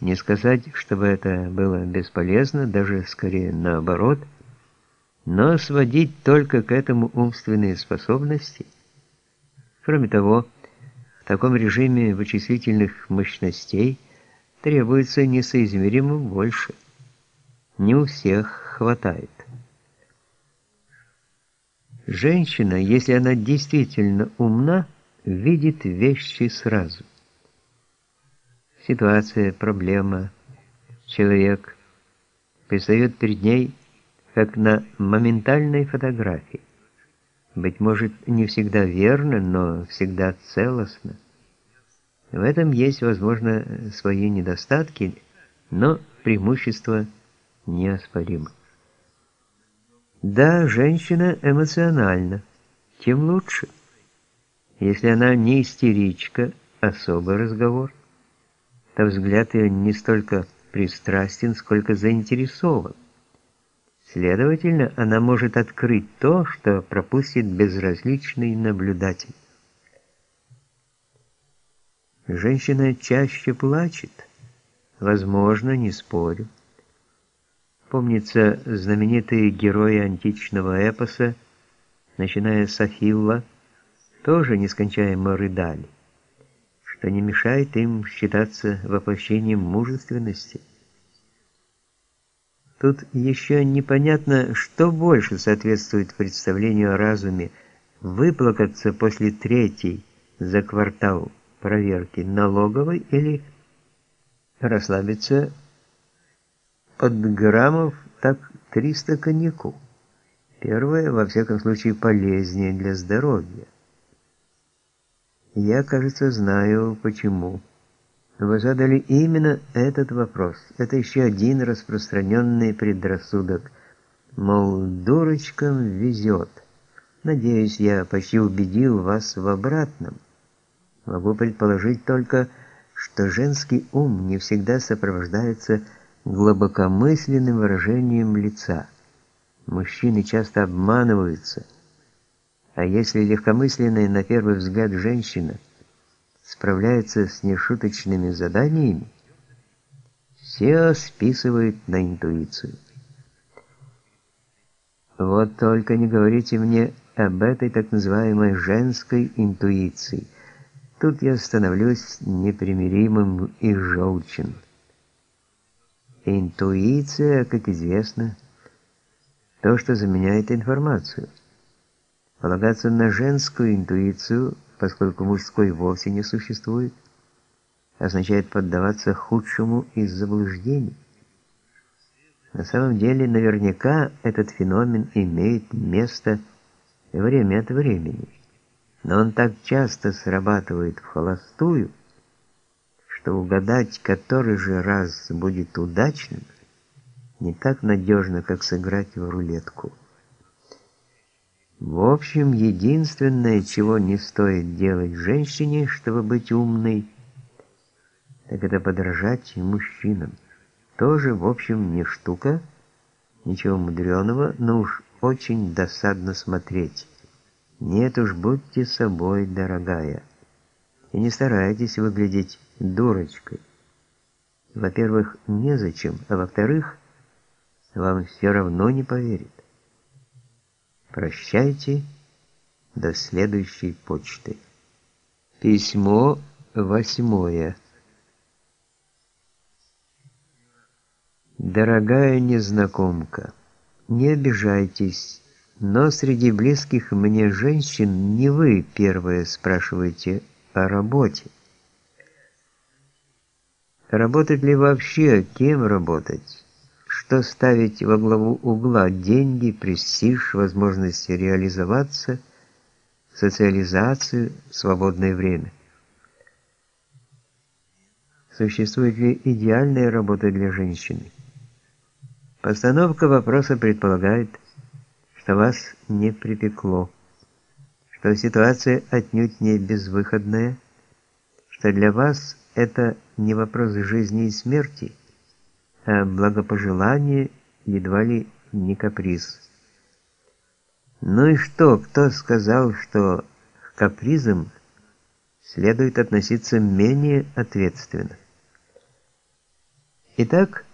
Не сказать, чтобы это было бесполезно, даже скорее наоборот, но сводить только к этому умственные способности. Кроме того, в таком режиме вычислительных мощностей требуется несоизмеримо больше. Не у всех хватает. Женщина, если она действительно умна, видит вещи сразу ситуация, проблема, человек предстает перед ней как на моментальной фотографии. Быть может, не всегда верно, но всегда целостно. В этом есть, возможно, свои недостатки, но преимущество неоспоримо. Да, женщина эмоциональна, тем лучше. Если она не истеричка, особый разговор – то взгляд ее не столько пристрастен, сколько заинтересован. Следовательно, она может открыть то, что пропустит безразличный наблюдатель. Женщина чаще плачет. Возможно, не спорю. Помнится, знаменитые герои античного эпоса, начиная с Афилла, тоже нескончаемо рыдали что не мешает им считаться воплощением мужественности. Тут еще непонятно, что больше соответствует представлению о разуме выплакаться после третьей за квартал проверки налоговой или расслабиться под граммов так 300 коньяку. Первое, во всяком случае, полезнее для здоровья. Я, кажется, знаю почему. Вы задали именно этот вопрос. Это еще один распространенный предрассудок. Мол, дурочкам везет. Надеюсь, я почти убедил вас в обратном. Могу предположить только, что женский ум не всегда сопровождается глубокомысленным выражением лица. Мужчины часто обманываются – а если легкомысленная на первый взгляд женщина справляется с нешуточными заданиями, все списывают на интуицию. Вот только не говорите мне об этой так называемой женской интуиции. Тут я становлюсь непримиримым и желчен. Интуиция, как известно, то, что заменяет информацию. Полагаться на женскую интуицию, поскольку мужской вовсе не существует, означает поддаваться худшему из заблуждений. На самом деле, наверняка этот феномен имеет место время от времени, но он так часто срабатывает в холостую, что угадать, который же раз будет удачным, не так надежно, как сыграть в рулетку. В общем, единственное, чего не стоит делать женщине, чтобы быть умной, так это подражать мужчинам. Тоже, в общем, не штука, ничего мудреного, но уж очень досадно смотреть. Нет уж, будьте собой, дорогая, и не старайтесь выглядеть дурочкой. Во-первых, незачем, а во-вторых, вам все равно не поверят. Прощайте, до следующей почты. Письмо восьмое. Дорогая незнакомка, не обижайтесь, но среди близких мне женщин не вы первые спрашиваете о работе. Работать ли вообще, кем работать? Что ставить во главу угла деньги, престиж, возможность реализоваться, социализацию, свободное время. Существует ли идеальная работа для женщины? Постановка вопроса предполагает, что вас не припекло, что ситуация отнюдь не безвыходная, что для вас это не вопрос жизни и смерти, благопожелание едва ли не каприз. Ну и что, кто сказал, что к капризам следует относиться менее ответственно? Итак,